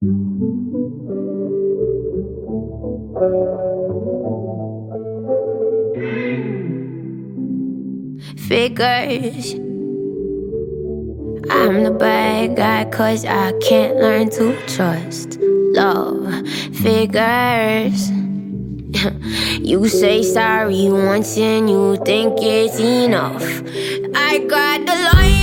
Figures. I'm the bad guy, cause I can't learn to trust. Love figures. you say sorry once and you think it's enough. I got the line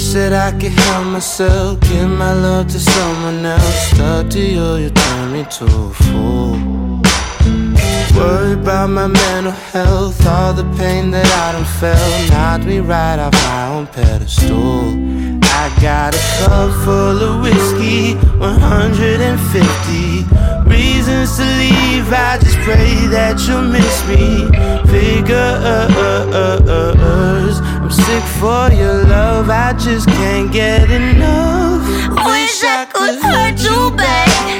Wish that I could help myself, give my love to someone else. Stuck to you, you turn me to a fool. Worried about my mental health, all the pain that I done felt knocked me right off my own pedestal. I got a cup full of whiskey, 150 reasons to leave. I pray that you'll miss me. Figures, I'm sick for your love, I just can't get enough. Wish I could hurt you back.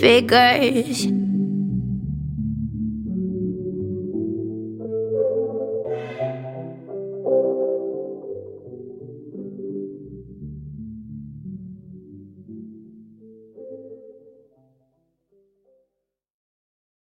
Figures.